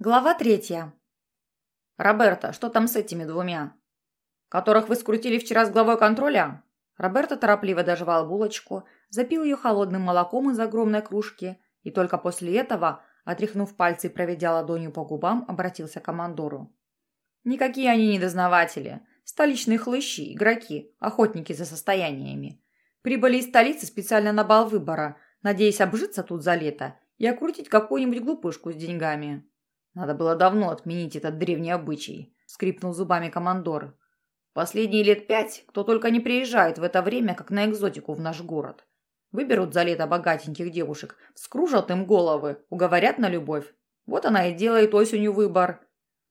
Глава третья. «Роберто, что там с этими двумя? Которых вы скрутили вчера с главой контроля?» Роберто торопливо доживал булочку, запил ее холодным молоком из огромной кружки и только после этого, отряхнув пальцы и проведя ладонью по губам, обратился к командору. «Никакие они не дознаватели. Столичные хлыщи, игроки, охотники за состояниями. Прибыли из столицы специально на бал выбора, надеясь обжиться тут за лето и окрутить какую-нибудь глупышку с деньгами». Надо было давно отменить этот древний обычай, скрипнул зубами командор. Последние лет пять кто только не приезжает в это время, как на экзотику в наш город. Выберут за лето богатеньких девушек, скружат им головы, уговорят на любовь. Вот она и делает осенью выбор.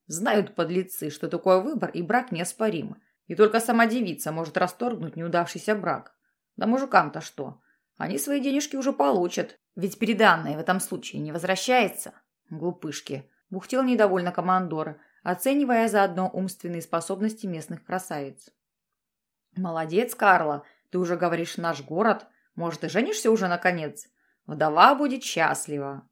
Знают подлецы, что такое выбор и брак неоспорим. И только сама девица может расторгнуть неудавшийся брак. Да мужикам-то что? Они свои денежки уже получат. Ведь переданное в этом случае не возвращается. Глупышки. Бухтел недовольно командор, оценивая заодно умственные способности местных красавиц. «Молодец, Карла, ты уже говоришь наш город. Может, и женишься уже наконец? Вдова будет счастлива».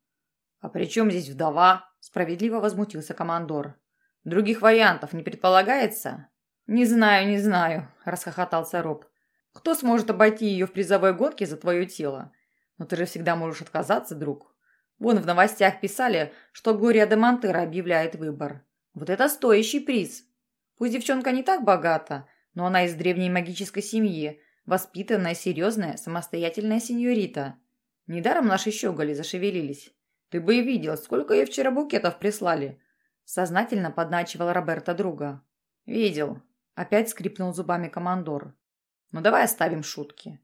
«А при чем здесь вдова?» – справедливо возмутился командор. «Других вариантов не предполагается?» «Не знаю, не знаю», – расхохотался Роб. «Кто сможет обойти ее в призовой гонке за твое тело? Но ты же всегда можешь отказаться, друг». Вон в новостях писали, что Глория де Монтера объявляет выбор. Вот это стоящий приз. Пусть девчонка не так богата, но она из древней магической семьи, воспитанная, серьезная, самостоятельная сеньорита. Недаром наши щеголи зашевелились. Ты бы и видел, сколько ей вчера букетов прислали. Сознательно подначивал Роберта друга. Видел. Опять скрипнул зубами командор. Ну давай оставим шутки.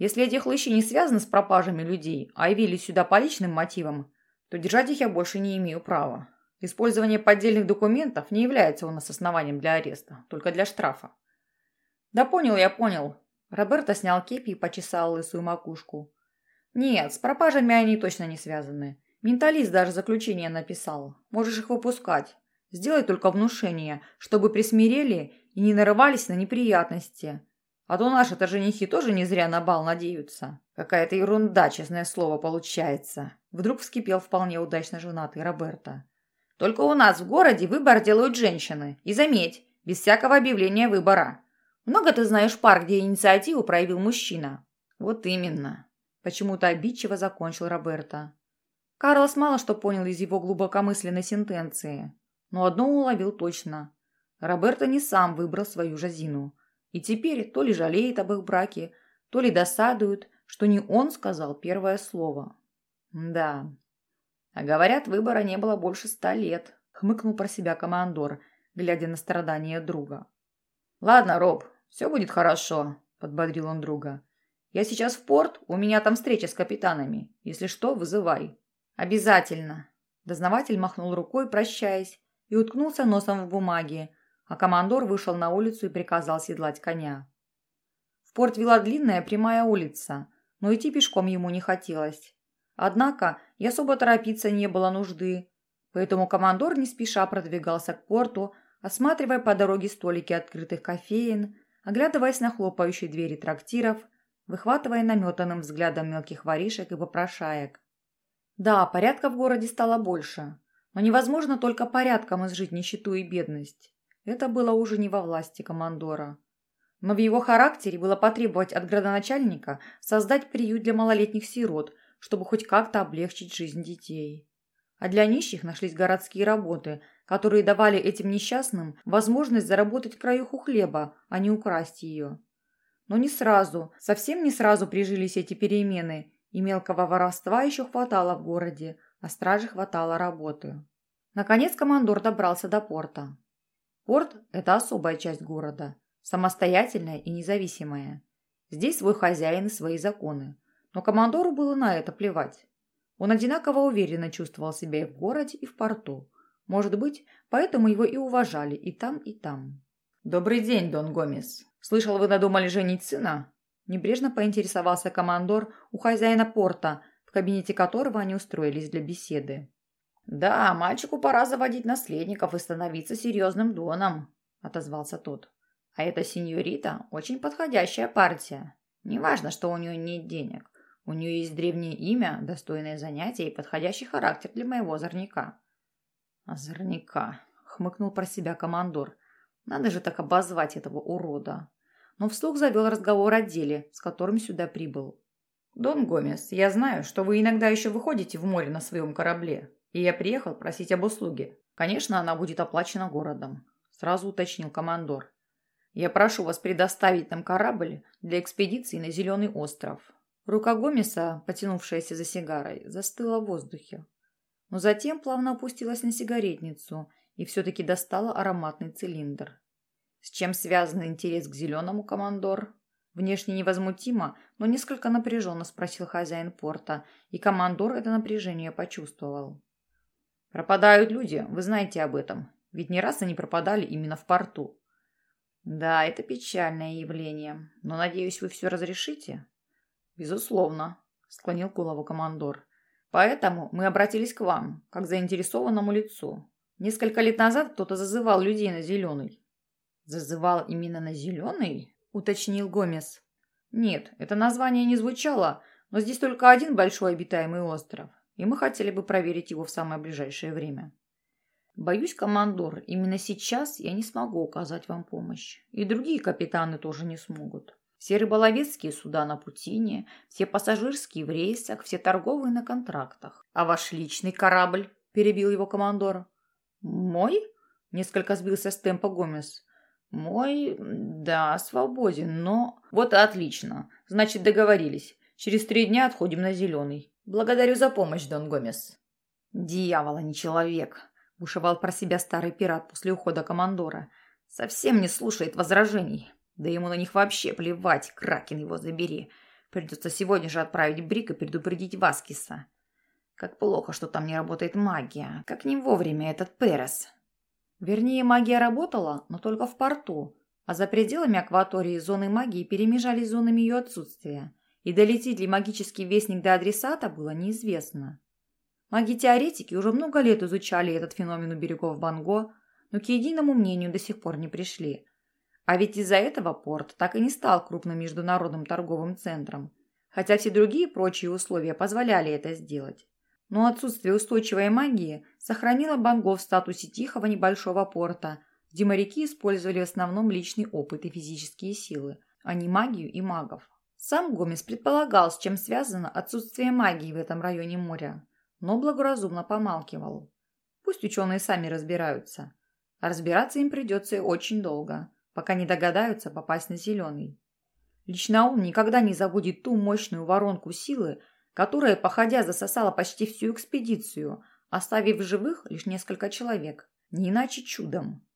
Если эти хлыщи не связаны с пропажами людей, а явились сюда по личным мотивам, то держать их я больше не имею права. Использование поддельных документов не является у нас основанием для ареста, только для штрафа. Да понял я, понял. Роберто снял кепи и почесал лысую макушку. Нет, с пропажами они точно не связаны. Менталист даже заключение написал. Можешь их выпускать. Сделай только внушение, чтобы присмирели и не нарывались на неприятности. А то наши-то женихи тоже не зря на бал надеются. Какая-то ерунда, честное слово, получается. Вдруг вскипел вполне удачно женатый Роберто. Только у нас в городе выбор делают женщины. И заметь, без всякого объявления выбора. Много ты знаешь пар, где инициативу проявил мужчина? Вот именно. Почему-то обидчиво закончил Роберто. Карлос мало что понял из его глубокомысленной сентенции. Но одно уловил точно. Роберто не сам выбрал свою Жазину. И теперь то ли жалеет об их браке, то ли досадует, что не он сказал первое слово. Да. А говорят, выбора не было больше ста лет, хмыкнул про себя командор, глядя на страдания друга. Ладно, Роб, все будет хорошо, подбодрил он друга. Я сейчас в порт, у меня там встреча с капитанами. Если что, вызывай. Обязательно. Дознаватель махнул рукой, прощаясь, и уткнулся носом в бумаге, а командор вышел на улицу и приказал седлать коня. В порт вела длинная прямая улица, но идти пешком ему не хотелось. Однако и особо торопиться не было нужды, поэтому командор не спеша продвигался к порту, осматривая по дороге столики открытых кофеин, оглядываясь на хлопающие двери трактиров, выхватывая наметанным взглядом мелких воришек и попрошаек. Да, порядка в городе стало больше, но невозможно только порядком изжить нищету и бедность. Это было уже не во власти командора. Но в его характере было потребовать от градоначальника создать приют для малолетних сирот, чтобы хоть как-то облегчить жизнь детей. А для нищих нашлись городские работы, которые давали этим несчастным возможность заработать краюху хлеба, а не украсть ее. Но не сразу, совсем не сразу прижились эти перемены, и мелкого воровства еще хватало в городе, а стражи хватало работы. Наконец командор добрался до порта. Порт – это особая часть города, самостоятельная и независимая. Здесь свой хозяин и свои законы. Но командору было на это плевать. Он одинаково уверенно чувствовал себя и в городе, и в порту. Может быть, поэтому его и уважали и там, и там. «Добрый день, Дон Гомес. Слышал, вы надумали женить сына?» Небрежно поинтересовался командор у хозяина порта, в кабинете которого они устроились для беседы. «Да, мальчику пора заводить наследников и становиться серьезным доном», – отозвался тот. «А эта сеньорита – очень подходящая партия. Неважно, что у нее нет денег. У нее есть древнее имя, достойное занятие и подходящий характер для моего озорника». «Озорника», — хмыкнул про себя командор. «Надо же так обозвать этого урода». Но вслух завел разговор о деле, с которым сюда прибыл. «Дон Гомес, я знаю, что вы иногда еще выходите в море на своем корабле, и я приехал просить об услуге. Конечно, она будет оплачена городом», — сразу уточнил командор. «Я прошу вас предоставить нам корабль для экспедиции на Зеленый остров». Рука Гомеса, потянувшаяся за сигарой, застыла в воздухе но затем плавно опустилась на сигаретницу и все-таки достала ароматный цилиндр. С чем связан интерес к зеленому, командор? Внешне невозмутимо, но несколько напряженно спросил хозяин порта, и командор это напряжение почувствовал. «Пропадают люди, вы знаете об этом, ведь не раз они пропадали именно в порту». «Да, это печальное явление, но, надеюсь, вы все разрешите?» «Безусловно», — склонил голову командор. Поэтому мы обратились к вам, как заинтересованному лицу. Несколько лет назад кто-то зазывал людей на зеленый. Зазывал именно на зеленый? Уточнил Гомес. Нет, это название не звучало, но здесь только один большой обитаемый остров, и мы хотели бы проверить его в самое ближайшее время. Боюсь, командор, именно сейчас я не смогу оказать вам помощь, и другие капитаны тоже не смогут. Все рыболовецкие суда на Путине, все пассажирские в рейсах, все торговые на контрактах. А ваш личный корабль? Перебил его командор. Мой? Несколько сбился с темпа Гомес. Мой, да, свободен, но... Вот отлично. Значит, договорились. Через три дня отходим на зеленый. Благодарю за помощь, Дон Гомес. Дьявола, не человек. Бушевал про себя старый пират после ухода командора. Совсем не слушает возражений. Да ему на них вообще плевать, Кракен его забери. Придется сегодня же отправить Брик и предупредить Васкиса. Как плохо, что там не работает магия. Как не вовремя этот Перес. Вернее, магия работала, но только в порту. А за пределами акватории зоны магии перемежались зонами ее отсутствия. И долетит ли магический вестник до адресата было неизвестно. Маги-теоретики уже много лет изучали этот феномен у берегов Банго, но к единому мнению до сих пор не пришли. А ведь из-за этого порт так и не стал крупным международным торговым центром, хотя все другие прочие условия позволяли это сделать. Но отсутствие устойчивой магии сохранило Банго в статусе тихого небольшого порта, где моряки использовали в основном личный опыт и физические силы, а не магию и магов. Сам Гомес предполагал, с чем связано отсутствие магии в этом районе моря, но благоразумно помалкивал. Пусть ученые сами разбираются. А разбираться им придется очень долго – пока не догадаются попасть на зеленый. Лично он никогда не забудет ту мощную воронку силы, которая, походя, засосала почти всю экспедицию, оставив в живых лишь несколько человек, не иначе чудом.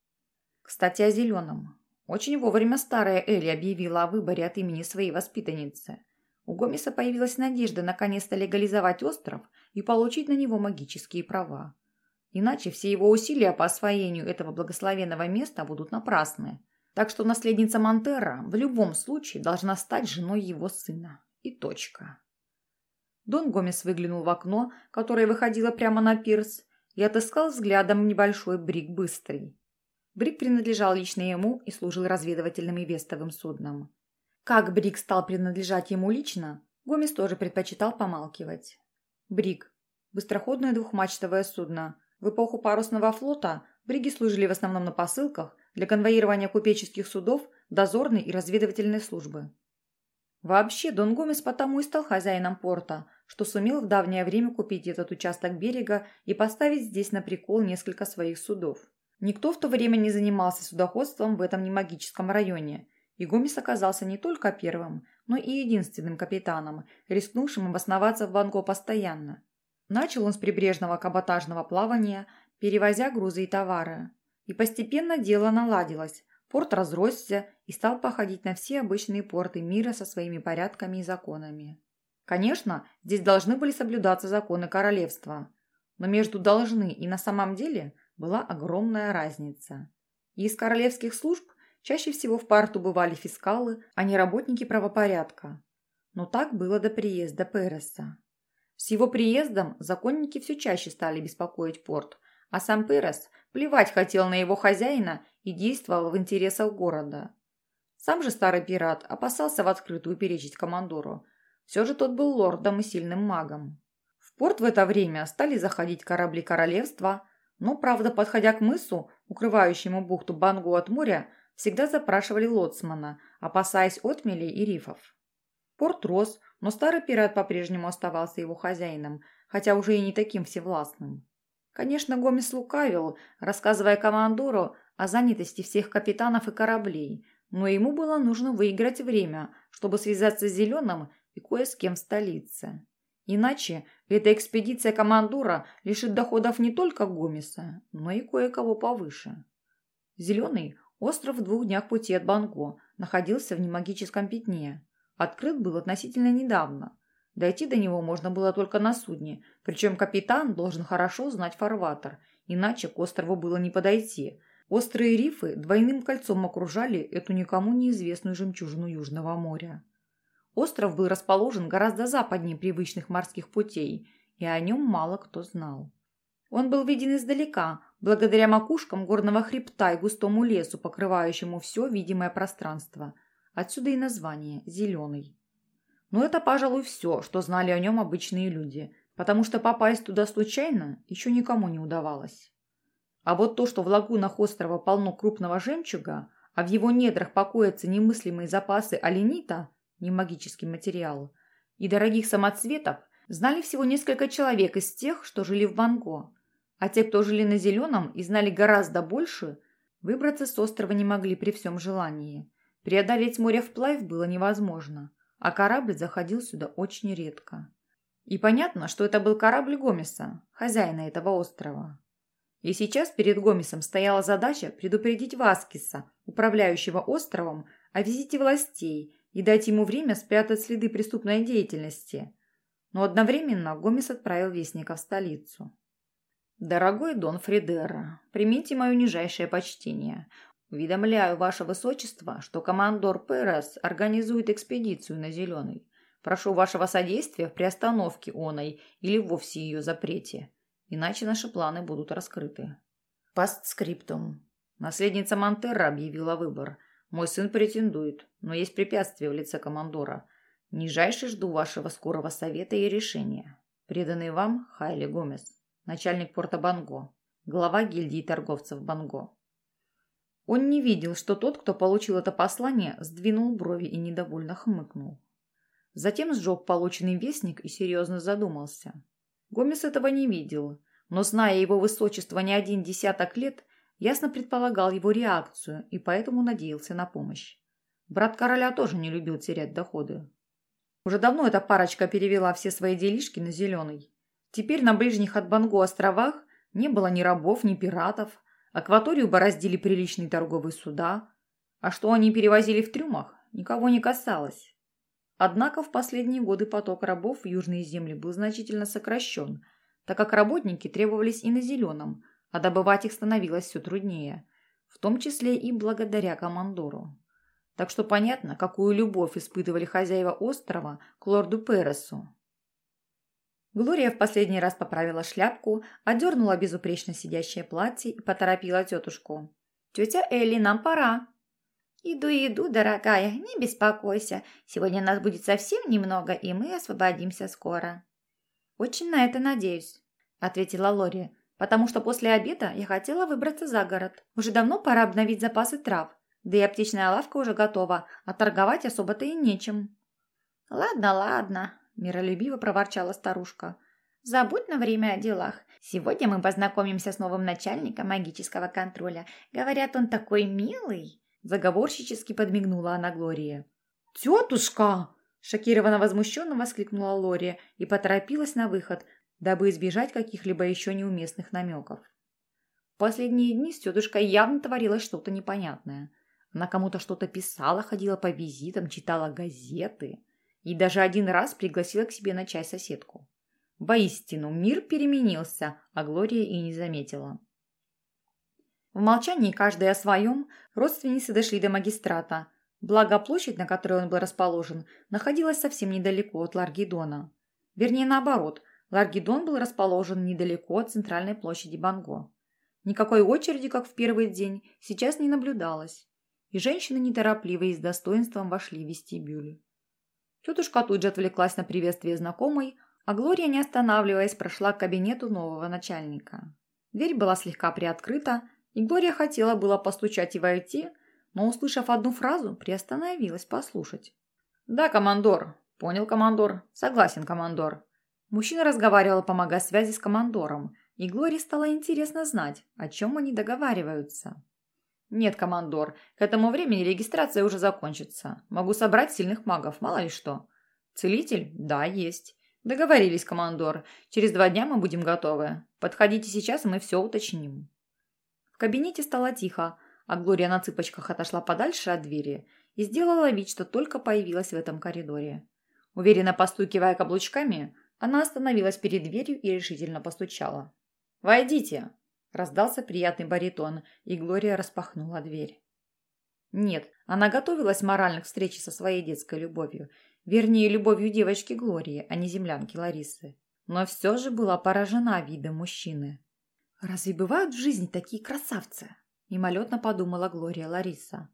Кстати, о зеленом. Очень вовремя старая Элли объявила о выборе от имени своей воспитанницы. У Гомеса появилась надежда наконец-то легализовать остров и получить на него магические права. Иначе все его усилия по освоению этого благословенного места будут напрасны – так что наследница Монтера в любом случае должна стать женой его сына. И точка. Дон Гомес выглянул в окно, которое выходило прямо на пирс, и отыскал взглядом небольшой брик «Быстрый». Брик принадлежал лично ему и служил разведывательным и вестовым судном. Как Брик стал принадлежать ему лично, Гомес тоже предпочитал помалкивать. Брик – быстроходное двухмачтовое судно. В эпоху парусного флота бриги служили в основном на посылках для конвоирования купеческих судов, дозорной и разведывательной службы. Вообще, Дон Гомес потому и стал хозяином порта, что сумел в давнее время купить этот участок берега и поставить здесь на прикол несколько своих судов. Никто в то время не занимался судоходством в этом немагическом районе, и Гомес оказался не только первым, но и единственным капитаном, рискнувшим обосноваться в Ванго постоянно. Начал он с прибрежного каботажного плавания, перевозя грузы и товары. И постепенно дело наладилось. Порт разросся и стал походить на все обычные порты мира со своими порядками и законами. Конечно, здесь должны были соблюдаться законы королевства, но между «должны» и «на самом деле» была огромная разница. Из королевских служб чаще всего в порту бывали фискалы, а не работники правопорядка. Но так было до приезда Переса. С его приездом законники все чаще стали беспокоить порт, а сам Перес плевать хотел на его хозяина и действовал в интересах города. Сам же старый пират опасался в открытую перечить командору. Все же тот был лордом и сильным магом. В порт в это время стали заходить корабли королевства, Но, правда, подходя к мысу, укрывающему бухту Бангу от моря, всегда запрашивали лоцмана, опасаясь отмелей и рифов. Порт рос, но старый пират по-прежнему оставался его хозяином, хотя уже и не таким всевластным. Конечно, Гомес лукавил, рассказывая командору о занятости всех капитанов и кораблей, но ему было нужно выиграть время, чтобы связаться с Зеленым и кое с кем в столице. Иначе эта экспедиция командора лишит доходов не только Гомеса, но и кое-кого повыше. Зеленый остров в двух днях пути от Банго находился в немагическом пятне. Открыт был относительно недавно. Дойти до него можно было только на судне, причем капитан должен хорошо знать фарватер, иначе к острову было не подойти. Острые рифы двойным кольцом окружали эту никому неизвестную жемчужину Южного моря. Остров был расположен гораздо западнее привычных морских путей, и о нем мало кто знал. Он был виден издалека, благодаря макушкам горного хребта и густому лесу, покрывающему все видимое пространство. Отсюда и название «Зеленый». Но это, пожалуй, все, что знали о нем обычные люди, потому что попасть туда случайно еще никому не удавалось. А вот то, что в лагунах острова полно крупного жемчуга, а в его недрах покоятся немыслимые запасы оленита, не магический материал, и дорогих самоцветов, знали всего несколько человек из тех, что жили в Банго. А те, кто жили на Зеленом и знали гораздо больше, выбраться с острова не могли при всем желании. Преодолеть море вплавь было невозможно, а корабль заходил сюда очень редко. И понятно, что это был корабль Гомеса, хозяина этого острова. И сейчас перед Гомесом стояла задача предупредить Васкиса, управляющего островом, о визите властей и дать ему время спрятать следы преступной деятельности. Но одновременно Гомес отправил вестника в столицу. «Дорогой Дон Фридера, примите мое нижайшее почтение. Уведомляю Ваше Высочество, что командор Перес организует экспедицию на Зеленый. Прошу вашего содействия в приостановке оной или вовсе ее запрете, иначе наши планы будут раскрыты». Постскриптум. Наследница Монтерра объявила выбор. Мой сын претендует, но есть препятствие в лице командора. Нижайше жду вашего скорого совета и решения. Преданный вам Хайли Гомес, начальник порта Банго, глава гильдии торговцев Банго. Он не видел, что тот, кто получил это послание, сдвинул брови и недовольно хмыкнул. Затем сжег полученный вестник и серьезно задумался. Гомес этого не видел, но, зная его высочество не один десяток лет, ясно предполагал его реакцию и поэтому надеялся на помощь. Брат короля тоже не любил терять доходы. Уже давно эта парочка перевела все свои делишки на зеленый. Теперь на ближних от Банго островах не было ни рабов, ни пиратов. Акваторию бороздили приличные торговые суда. А что они перевозили в трюмах, никого не касалось. Однако в последние годы поток рабов в южные земли был значительно сокращен, так как работники требовались и на зеленом – а добывать их становилось все труднее, в том числе и благодаря командору. Так что понятно, какую любовь испытывали хозяева острова к лорду Пересу. Глория в последний раз поправила шляпку, одернула безупречно сидящее платье и поторопила тетушку. «Тетя Элли, нам пора!» «Иду, иду, дорогая, не беспокойся. Сегодня нас будет совсем немного, и мы освободимся скоро». «Очень на это надеюсь», — ответила Лори потому что после обеда я хотела выбраться за город. Уже давно пора обновить запасы трав, да и аптечная лавка уже готова, а торговать особо-то и нечем». «Ладно, ладно», – миролюбиво проворчала старушка. «Забудь на время о делах. Сегодня мы познакомимся с новым начальником магического контроля. Говорят, он такой милый». Заговорщически подмигнула она Глории. «Тетушка!» – шокированно возмущенно воскликнула Лори и поторопилась на выход, дабы избежать каких-либо еще неуместных намеков. В последние дни с тетушкой явно творилось что-то непонятное. Она кому-то что-то писала, ходила по визитам, читала газеты и даже один раз пригласила к себе на чай соседку. Воистину, мир переменился, а Глория и не заметила. В молчании каждый о своем родственницы дошли до магистрата, благо площадь, на которой он был расположен, находилась совсем недалеко от Ларгидона. Вернее, наоборот – Ларгидон был расположен недалеко от центральной площади Банго. Никакой очереди, как в первый день, сейчас не наблюдалось, и женщины неторопливо и с достоинством вошли в вестибюль. Тетушка тут же отвлеклась на приветствие знакомой, а Глория, не останавливаясь, прошла к кабинету нового начальника. Дверь была слегка приоткрыта, и Глория хотела было постучать и войти, но, услышав одну фразу, приостановилась послушать. «Да, командор», — понял командор. «Согласен, командор». Мужчина разговаривал, помогая связи с командором, и Глории стало интересно знать, о чем они договариваются. «Нет, командор, к этому времени регистрация уже закончится. Могу собрать сильных магов, мало ли что». «Целитель? Да, есть». «Договорились, командор. Через два дня мы будем готовы. Подходите сейчас, и мы все уточним». В кабинете стало тихо, а Глория на цыпочках отошла подальше от двери и сделала вид, что только появилась в этом коридоре. Уверенно постукивая каблучками, она остановилась перед дверью и решительно постучала. «Войдите!» – раздался приятный баритон, и Глория распахнула дверь. Нет, она готовилась морально к встрече со своей детской любовью, вернее, любовью девочки Глории, а не землянки Ларисы. Но все же была поражена видом мужчины. «Разве бывают в жизни такие красавцы?» – мимолетно подумала Глория Лариса.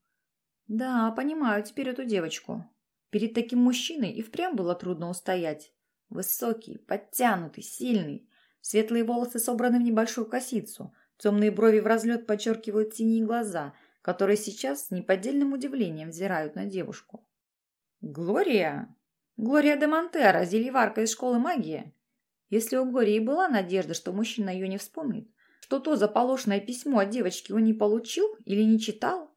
«Да, понимаю теперь эту девочку. Перед таким мужчиной и впрямь было трудно устоять. Высокий, подтянутый, сильный. Светлые волосы собраны в небольшую косицу. Темные брови в разлет подчеркивают синие глаза, которые сейчас с неподдельным удивлением взирают на девушку. «Глория? Глория де Монтера, зельеварка из школы магии?» Если у Глории была надежда, что мужчина ее не вспомнит, что то заполошенное письмо от девочки он не получил или не читал,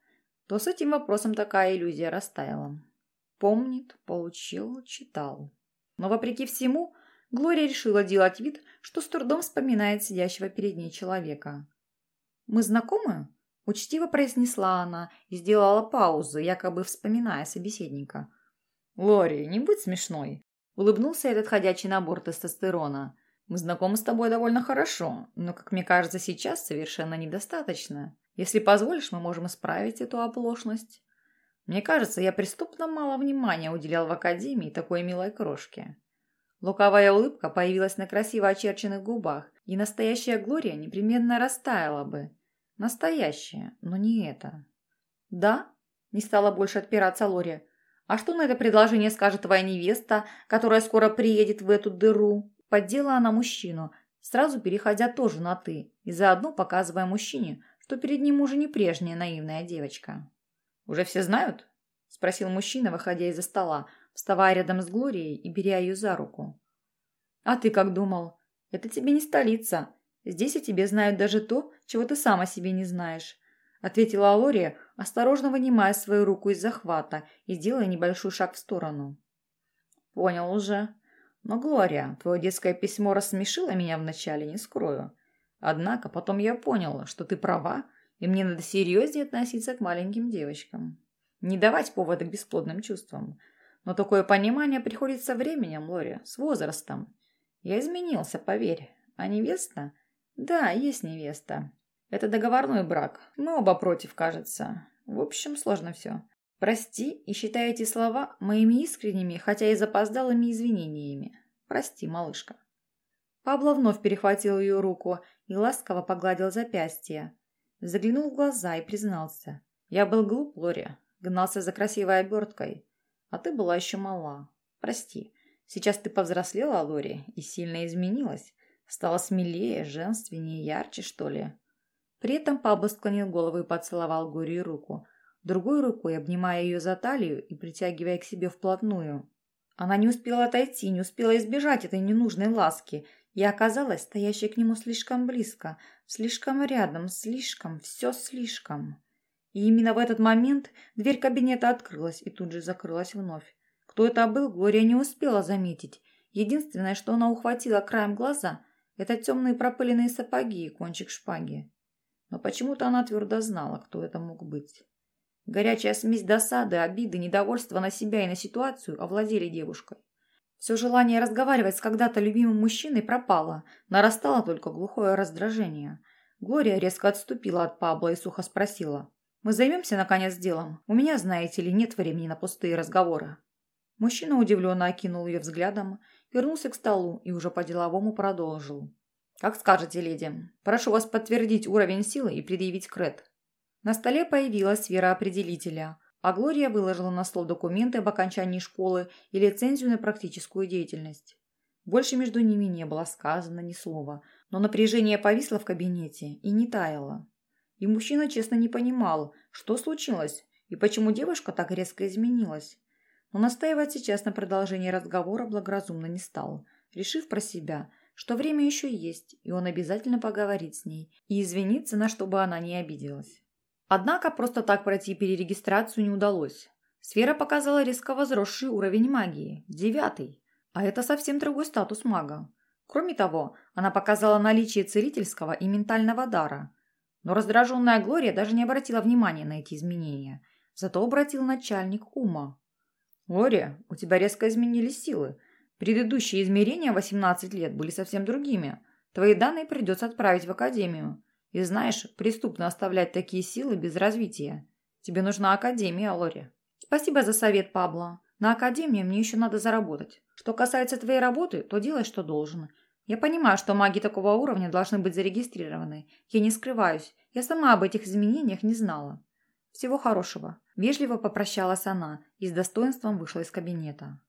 то с этим вопросом такая иллюзия растаяла. Помнит, получил, читал. Но, вопреки всему, Глория решила делать вид, что с трудом вспоминает сидящего перед ней человека. «Мы знакомы?» – учтиво произнесла она и сделала паузу, якобы вспоминая собеседника. «Лори, не будь смешной!» – улыбнулся этот ходячий набор тестостерона. «Мы знакомы с тобой довольно хорошо, но, как мне кажется, сейчас совершенно недостаточно. Если позволишь, мы можем исправить эту оплошность». Мне кажется, я преступно мало внимания уделял в академии такой милой крошке. Луковая улыбка появилась на красиво очерченных губах, и настоящая Глория непременно растаяла бы. Настоящая, но не это. «Да?» – не стала больше отпираться Лори. «А что на это предложение скажет твоя невеста, которая скоро приедет в эту дыру?» Поддела она мужчину, сразу переходя тоже на «ты» и заодно показывая мужчине, что перед ним уже не прежняя наивная девочка. «Уже все знают?» – спросил мужчина, выходя из-за стола, вставая рядом с Глорией и беря ее за руку. «А ты как думал? Это тебе не столица. Здесь о тебе знают даже то, чего ты сам о себе не знаешь», – ответила Алория, осторожно вынимая свою руку из захвата и делая небольшой шаг в сторону. «Понял уже. Но, Глория, твое детское письмо рассмешило меня вначале, не скрою. Однако потом я понял, что ты права, и мне надо серьезнее относиться к маленьким девочкам. Не давать повода бесплодным чувствам. Но такое понимание приходит со временем, Лори, с возрастом. Я изменился, поверь. А невеста? Да, есть невеста. Это договорной брак. Мы оба против, кажется. В общем, сложно все. Прости и считай эти слова моими искренними, хотя и запоздалыми извинениями. Прости, малышка. Пабло вновь перехватил ее руку и ласково погладил запястье. Заглянул в глаза и признался. «Я был глуп, Лори. Гнался за красивой оберткой. А ты была еще мала. Прости. Сейчас ты повзрослела, Лори, и сильно изменилась. Стала смелее, женственнее, ярче, что ли?» При этом Пабло склонил голову и поцеловал Гори руку, другой рукой обнимая ее за талию и притягивая к себе вплотную. Она не успела отойти, не успела избежать этой ненужной ласки и оказалась стоящей к нему слишком близко, слишком рядом, слишком, все слишком. И именно в этот момент дверь кабинета открылась и тут же закрылась вновь. Кто это был, Глория не успела заметить. Единственное, что она ухватила краем глаза, это темные пропыленные сапоги и кончик шпаги. Но почему-то она твердо знала, кто это мог быть. Горячая смесь досады, обиды, недовольства на себя и на ситуацию овладели девушкой. Все желание разговаривать с когда-то любимым мужчиной пропало, нарастало только глухое раздражение. Глория резко отступила от Пабло и сухо спросила. «Мы займемся, наконец, делом? У меня, знаете ли, нет времени на пустые разговоры». Мужчина удивленно окинул ее взглядом, вернулся к столу и уже по-деловому продолжил. «Как скажете, леди. Прошу вас подтвердить уровень силы и предъявить кред». На столе появилась сфера определителя, а Глория выложила на стол документы об окончании школы и лицензию на практическую деятельность. Больше между ними не было сказано ни слова, но напряжение повисло в кабинете и не таяло. И мужчина честно не понимал, что случилось и почему девушка так резко изменилась. Но настаивать сейчас на продолжении разговора благоразумно не стал, решив про себя, что время еще есть, и он обязательно поговорит с ней и извинится, на что бы она не обиделась. Однако просто так пройти перерегистрацию не удалось. Сфера показала резко возросший уровень магии – девятый. А это совсем другой статус мага. Кроме того, она показала наличие целительского и ментального дара. Но раздраженная Глория даже не обратила внимания на эти изменения. Зато обратил начальник ума. «Глория, у тебя резко изменились силы. Предыдущие измерения 18 лет были совсем другими. Твои данные придется отправить в академию. И знаешь, преступно оставлять такие силы без развития. Тебе нужна академия, Лори. Спасибо за совет, Пабло. На академии мне еще надо заработать. Что касается твоей работы, то делай, что должен. Я понимаю, что маги такого уровня должны быть зарегистрированы. Я не скрываюсь. Я сама об этих изменениях не знала. Всего хорошего. Вежливо попрощалась она и с достоинством вышла из кабинета.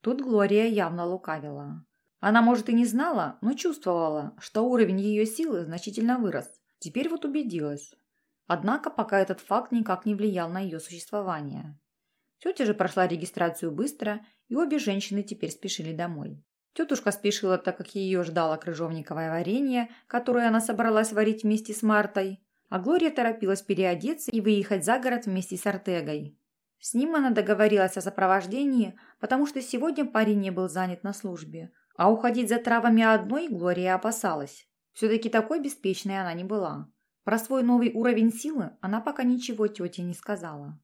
Тут Глория явно лукавила. Она, может, и не знала, но чувствовала, что уровень ее силы значительно вырос. Теперь вот убедилась. Однако пока этот факт никак не влиял на ее существование. Тетя же прошла регистрацию быстро, и обе женщины теперь спешили домой. Тетушка спешила, так как ее ждало крыжовниковое варенье, которое она собралась варить вместе с Мартой, а Глория торопилась переодеться и выехать за город вместе с Артегой. С ним она договорилась о сопровождении, потому что сегодня парень не был занят на службе, а уходить за травами одной Глория опасалась. Все-таки такой беспечной она не была. Про свой новый уровень силы она пока ничего тете не сказала.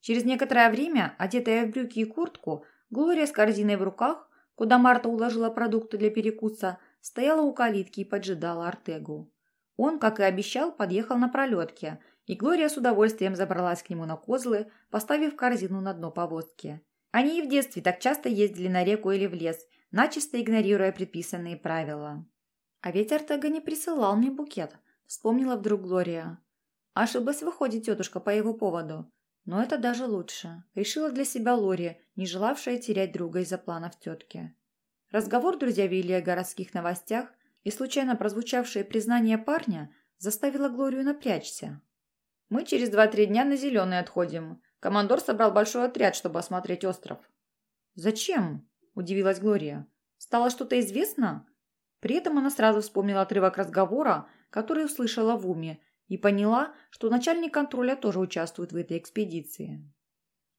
Через некоторое время, одетая в брюки и куртку, Глория с корзиной в руках, куда Марта уложила продукты для перекуса, стояла у калитки и поджидала Артегу. Он, как и обещал, подъехал на пролетке, и Глория с удовольствием забралась к нему на козлы, поставив корзину на дно повозки. Они и в детстве так часто ездили на реку или в лес, начисто игнорируя предписанные правила. «А ведь Артега не присылал мне букет», — вспомнила вдруг Глория. Ошиблась, выходит, тетушка по его поводу. Но это даже лучше. Решила для себя Лори, не желавшая терять друга из-за планов тетки. Разговор друзья вели о городских новостях, и случайно прозвучавшее признание парня заставило Глорию напрячься. «Мы через два-три дня на Зеленый отходим. Командор собрал большой отряд, чтобы осмотреть остров». «Зачем?» – удивилась Глория. «Стало что-то известно?» При этом она сразу вспомнила отрывок разговора, который услышала в уме, и поняла, что начальник контроля тоже участвует в этой экспедиции.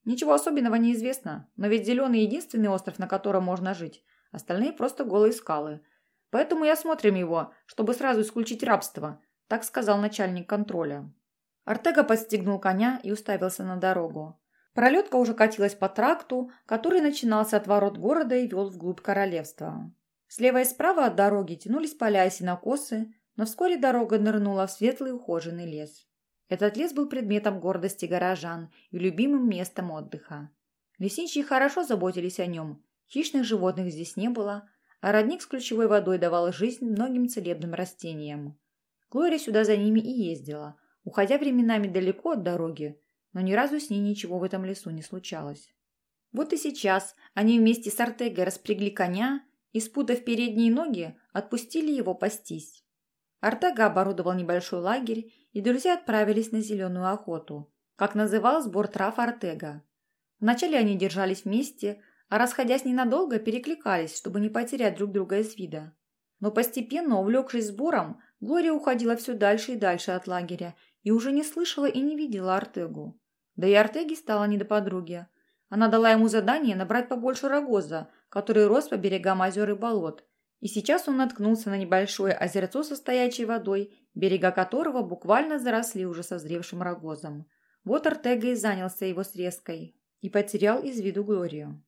Ничего особенного не известно, но ведь Зеленый единственный остров, на котором можно жить. Остальные просто голые скалы. Поэтому и осмотрим его, чтобы сразу исключить рабство, так сказал начальник контроля. Артега подстегнул коня и уставился на дорогу. Пролетка уже катилась по тракту, который начинался от ворот города и вел вглубь королевства. Слева и справа от дороги тянулись поля и сенокосы, но вскоре дорога нырнула в светлый ухоженный лес. Этот лес был предметом гордости горожан и любимым местом отдыха. Лесничие хорошо заботились о нем, хищных животных здесь не было, а родник с ключевой водой давал жизнь многим целебным растениям. Глория сюда за ними и ездила, уходя временами далеко от дороги, но ни разу с ней ничего в этом лесу не случалось. Вот и сейчас они вместе с Артегой распрягли коня и, спутав передние ноги, отпустили его пастись. Артега оборудовал небольшой лагерь, и друзья отправились на зеленую охоту, как называл сбор трав Артега. Вначале они держались вместе, а расходясь ненадолго, перекликались, чтобы не потерять друг друга из вида. Но постепенно, увлекшись сбором, Глория уходила все дальше и дальше от лагеря и уже не слышала и не видела Артегу. Да и Артеге стало не до подруги. Она дала ему задание набрать побольше рогоза, который рос по берегам озер и болот, и сейчас он наткнулся на небольшое озерцо со стоячей водой, берега которого буквально заросли уже созревшим рогозом. Вот Артега и занялся его срезкой и потерял из виду Глорию.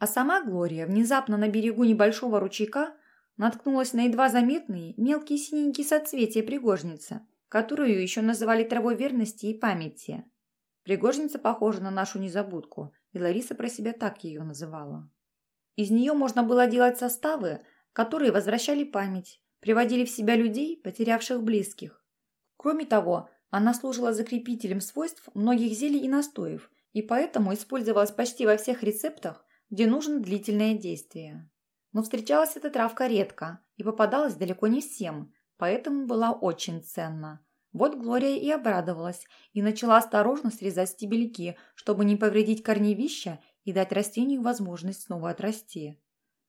А сама Глория внезапно на берегу небольшого ручейка наткнулась на едва заметные мелкие синенькие соцветия пригожницы, которую еще называли травой верности и памяти. Пригожница похожа на нашу незабудку, и Лариса про себя так ее называла. Из нее можно было делать составы, которые возвращали память, приводили в себя людей, потерявших близких. Кроме того, она служила закрепителем свойств многих зелий и настоев, и поэтому использовалась почти во всех рецептах, где нужно длительное действие. Но встречалась эта травка редко и попадалась далеко не всем, поэтому была очень ценна. Вот Глория и обрадовалась, и начала осторожно срезать стебельки, чтобы не повредить корневища и дать растению возможность снова отрасти.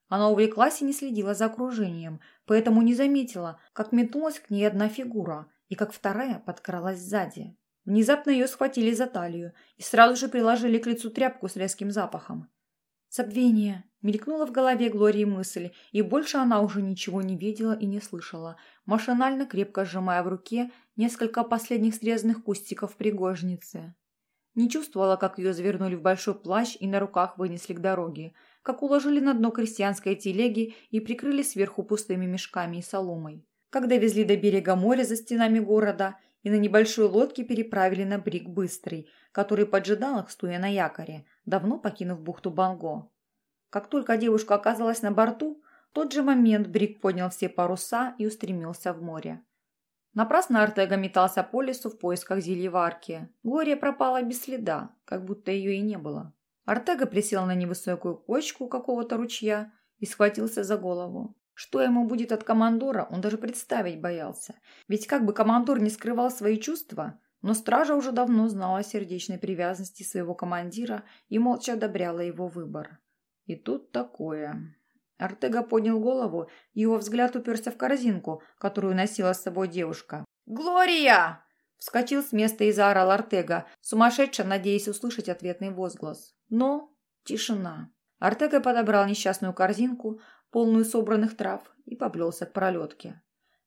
Она увлеклась и не следила за окружением, поэтому не заметила, как метнулась к ней одна фигура и как вторая подкралась сзади. Внезапно ее схватили за талию и сразу же приложили к лицу тряпку с резким запахом. «Забвение!» – мелькнула в голове Глории мысль, и больше она уже ничего не видела и не слышала, машинально крепко сжимая в руке несколько последних срезанных кустиков пригожницы. Не чувствовала, как ее завернули в большой плащ и на руках вынесли к дороге, как уложили на дно крестьянской телеги и прикрыли сверху пустыми мешками и соломой. Когда везли до берега моря за стенами города и на небольшой лодке переправили на брик Быстрый, который поджидал их, стоя на якоре, давно покинув бухту Банго. Как только девушка оказалась на борту, в тот же момент Брик поднял все паруса и устремился в море. Напрасно Артега метался по лесу в поисках зельеварки. Глория пропала без следа, как будто ее и не было. Артега присел на невысокую кочку какого-то ручья и схватился за голову. Что ему будет от командора, он даже представить боялся. Ведь как бы командор не скрывал свои чувства, но стража уже давно знала о сердечной привязанности своего командира и молча одобряла его выбор. И тут такое. Артега поднял голову, и его взгляд уперся в корзинку, которую носила с собой девушка. «Глория!» Вскочил с места и заорал Артега, сумасшедше надеясь услышать ответный возглас. Но тишина. Артега подобрал несчастную корзинку, полную собранных трав, и поплелся к пролетке.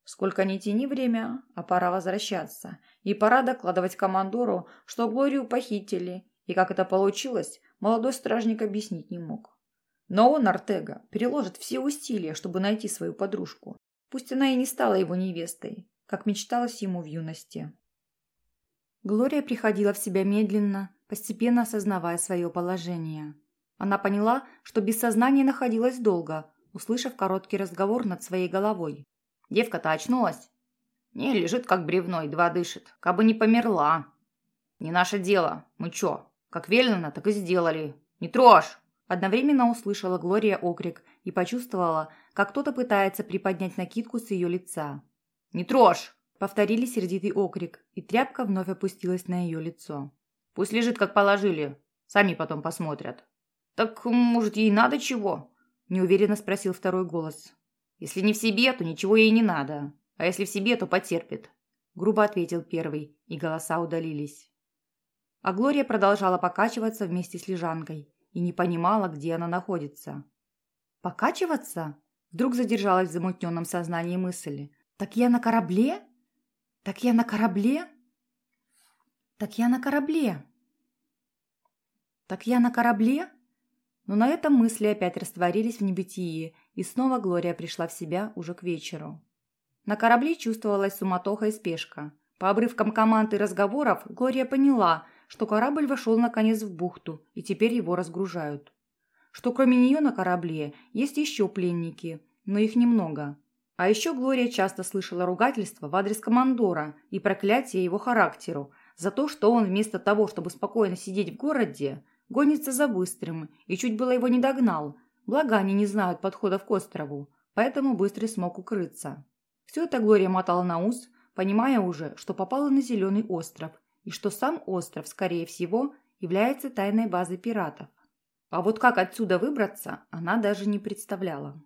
Сколько ни тяни время, а пора возвращаться. И пора докладывать командору, что Глорию похитили, и как это получилось, молодой стражник объяснить не мог. Но он, Артега, переложит все усилия, чтобы найти свою подружку. Пусть она и не стала его невестой, как мечталось ему в юности. Глория приходила в себя медленно, постепенно осознавая свое положение. Она поняла, что без сознания находилась долго, услышав короткий разговор над своей головой. Девка-то очнулась. Не, лежит как бревно, едва дышит. Кабы не померла. Не наше дело. Мы чё, как велено, так и сделали. Не трожь! Одновременно услышала Глория окрик и почувствовала, как кто-то пытается приподнять накидку с ее лица. «Не трожь!» – повторили сердитый окрик, и тряпка вновь опустилась на ее лицо. «Пусть лежит, как положили. Сами потом посмотрят». «Так, может, ей надо чего?» – неуверенно спросил второй голос. «Если не в себе, то ничего ей не надо. А если в себе, то потерпит», – грубо ответил первый, и голоса удалились. А Глория продолжала покачиваться вместе с лежанкой и не понимала, где она находится. «Покачиваться?» Вдруг задержалась в замутненном сознании мысли. «Так я на корабле? Так я на корабле? Так я на корабле? Так я на корабле?» Но на этом мысли опять растворились в небытии, и снова Глория пришла в себя уже к вечеру. На корабле чувствовалась суматоха и спешка. По обрывкам команд и разговоров Глория поняла, что корабль вошел наконец в бухту, и теперь его разгружают. Что кроме нее на корабле есть еще пленники, но их немного. А еще Глория часто слышала ругательства в адрес командора и проклятие его характеру за то, что он вместо того, чтобы спокойно сидеть в городе, гонится за быстрым и чуть было его не догнал, Благо, они не знают подходов к острову, поэтому Быстрый смог укрыться. Все это Глория мотала на ус, понимая уже, что попала на Зеленый остров, и что сам остров, скорее всего, является тайной базой пиратов. А вот как отсюда выбраться, она даже не представляла.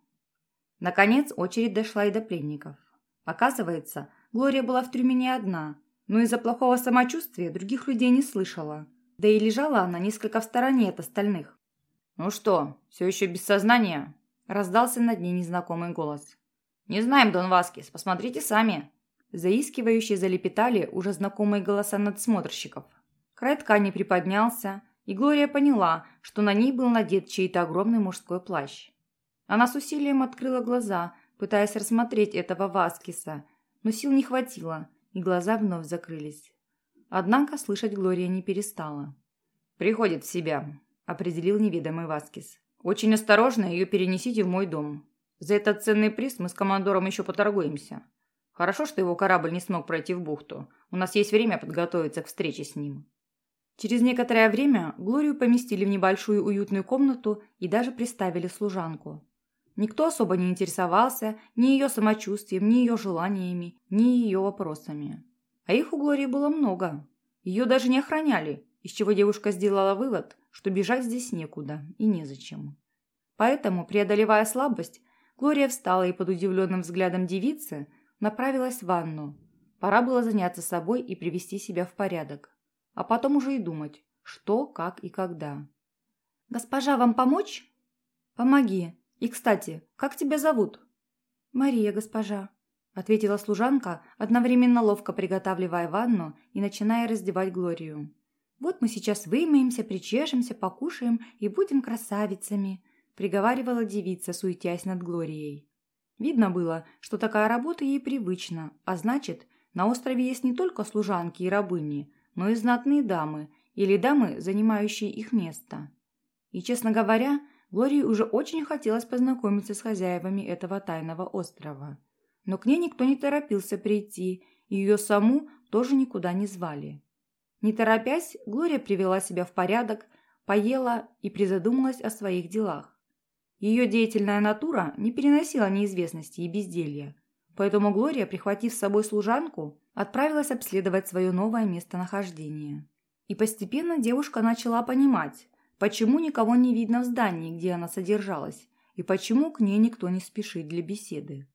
Наконец, очередь дошла и до пленников. Оказывается, Глория была в трюме не одна, но из-за плохого самочувствия других людей не слышала. Да и лежала она несколько в стороне от остальных. «Ну что, все еще без сознания?» – раздался над ней незнакомый голос. «Не знаем, Дон Васкис, посмотрите сами». Заискивающие залепетали уже знакомые голоса надсмотрщиков. Край ткани приподнялся, и Глория поняла, что на ней был надет чей-то огромный мужской плащ. Она с усилием открыла глаза, пытаясь рассмотреть этого Васкиса, но сил не хватило, и глаза вновь закрылись. Однако слышать Глория не перестала. «Приходит в себя», определил неведомый Васкис. «Очень осторожно ее перенесите в мой дом. За этот ценный приз мы с командором еще поторгуемся. Хорошо, что его корабль не смог пройти в бухту. У нас есть время подготовиться к встрече с ним». Через некоторое время Глорию поместили в небольшую уютную комнату и даже приставили служанку. Никто особо не интересовался ни ее самочувствием, ни ее желаниями, ни ее вопросами. А их у Глории было много. Ее даже не охраняли, из чего девушка сделала вывод, что бежать здесь некуда и незачем. Поэтому, преодолевая слабость, Глория встала и под удивленным взглядом девицы направилась в ванну. Пора было заняться собой и привести себя в порядок. А потом уже и думать, что, как и когда. «Госпожа, вам помочь?» «Помоги. И, кстати, как тебя зовут?» «Мария, госпожа», — ответила служанка, одновременно ловко приготавливая ванну и начиная раздевать Глорию. «Вот мы сейчас вымоемся, причешемся, покушаем и будем красавицами», — приговаривала девица, суетясь над Глорией. Видно было, что такая работа ей привычна, а значит, на острове есть не только служанки и рабыни, но и знатные дамы или дамы, занимающие их место. И, честно говоря, Глории уже очень хотелось познакомиться с хозяевами этого тайного острова. Но к ней никто не торопился прийти, и ее саму тоже никуда не звали. Не торопясь, Глория привела себя в порядок, поела и призадумалась о своих делах. Ее деятельная натура не переносила неизвестности и безделья, поэтому Глория, прихватив с собой служанку, отправилась обследовать свое новое местонахождение. И постепенно девушка начала понимать, Почему никого не видно в здании, где она содержалась, и почему к ней никто не спешит для беседы?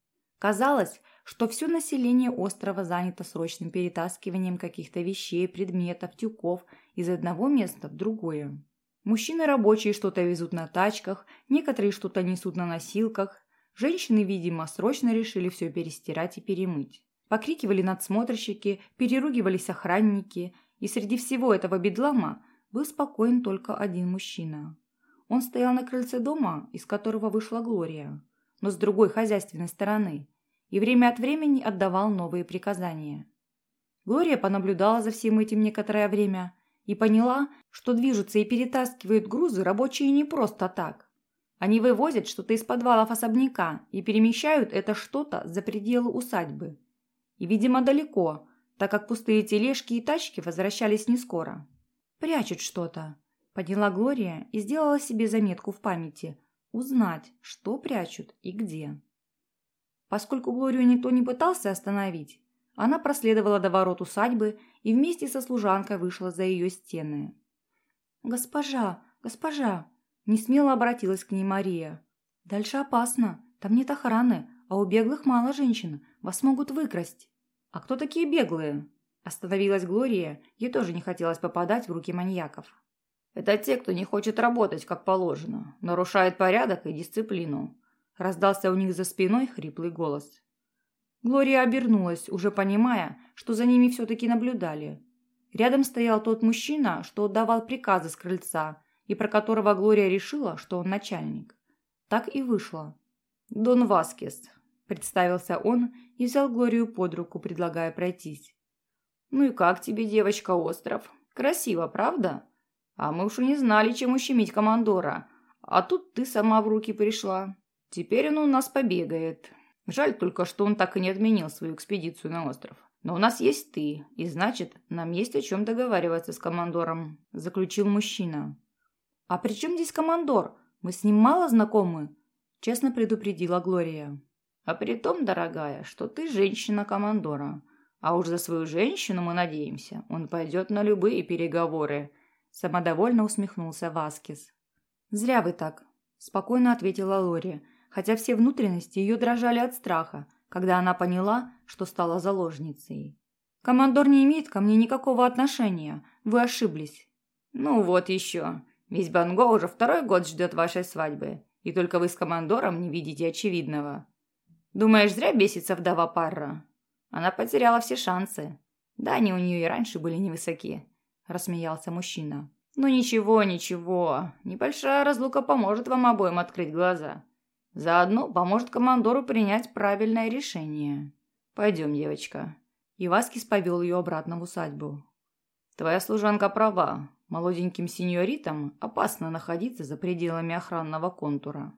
Казалось, что все население острова занято срочным перетаскиванием каких-то вещей, предметов, тюков из одного места в другое. Мужчины рабочие что-то везут на тачках, некоторые что-то несут на носилках. Женщины, видимо, срочно решили все перестирать и перемыть. Покрикивали надсмотрщики, переругивались охранники, и среди всего этого бедлама был спокоен только один мужчина. Он стоял на крыльце дома, из которого вышла Глория, но с другой хозяйственной стороны, и время от времени отдавал новые приказания. Глория понаблюдала за всем этим некоторое время и поняла, что движутся и перетаскивают грузы рабочие не просто так. Они вывозят что-то из подвалов особняка и перемещают это что-то за пределы усадьбы. И, видимо, далеко, так как пустые тележки и тачки возвращались не скоро. Прячут что-то. Подняла Глория и сделала себе заметку в памяти. Узнать, что прячут и где. Поскольку Глорию никто не пытался остановить, она проследовала до ворот усадьбы и вместе со служанкой вышла за ее стены. «Госпожа, госпожа!» – несмело обратилась к ней Мария. «Дальше опасно. Там нет охраны, а у беглых мало женщин. Вас могут выкрасть». «А кто такие беглые?» Остановилась Глория, ей тоже не хотелось попадать в руки маньяков. «Это те, кто не хочет работать, как положено, нарушает порядок и дисциплину», раздался у них за спиной хриплый голос. Глория обернулась, уже понимая, что за ними все-таки наблюдали. Рядом стоял тот мужчина, что отдавал приказы с крыльца, и про которого Глория решила, что он начальник. Так и вышло. «Дон Васкес», – представился он и взял Глорию под руку, предлагая пройтись. «Ну и как тебе, девочка, остров? Красиво, правда? А мы уж и не знали, чем ущемить командора. А тут ты сама в руки пришла. Теперь он у нас побегает. Жаль только, что он так и не отменил свою экспедицию на остров. Но у нас есть ты, и значит, нам есть о чем договариваться с командором», – заключил мужчина. «А при чем здесь командор? Мы с ним мало знакомы?» – честно предупредила Глория. «А при том, дорогая, что ты женщина командора. А уж за свою женщину мы надеемся, он пойдет на любые переговоры. Самодовольно усмехнулся Васкис. «Зря вы так», – спокойно ответила Лори, хотя все внутренности ее дрожали от страха, когда она поняла, что стала заложницей. «Командор не имеет ко мне никакого отношения. Вы ошиблись». «Ну вот еще. Весь Банго уже второй год ждет вашей свадьбы, и только вы с командором не видите очевидного. Думаешь, зря бесится вдова Парра?» Она потеряла все шансы. Да, они у нее и раньше были невысоки, рассмеялся мужчина. Ну ничего, ничего. Небольшая разлука поможет вам обоим открыть глаза. Заодно поможет командору принять правильное решение. Пойдем, девочка. И Васкис повел ее обратно в усадьбу. Твоя служанка права. Молоденьким сеньоритам опасно находиться за пределами охранного контура.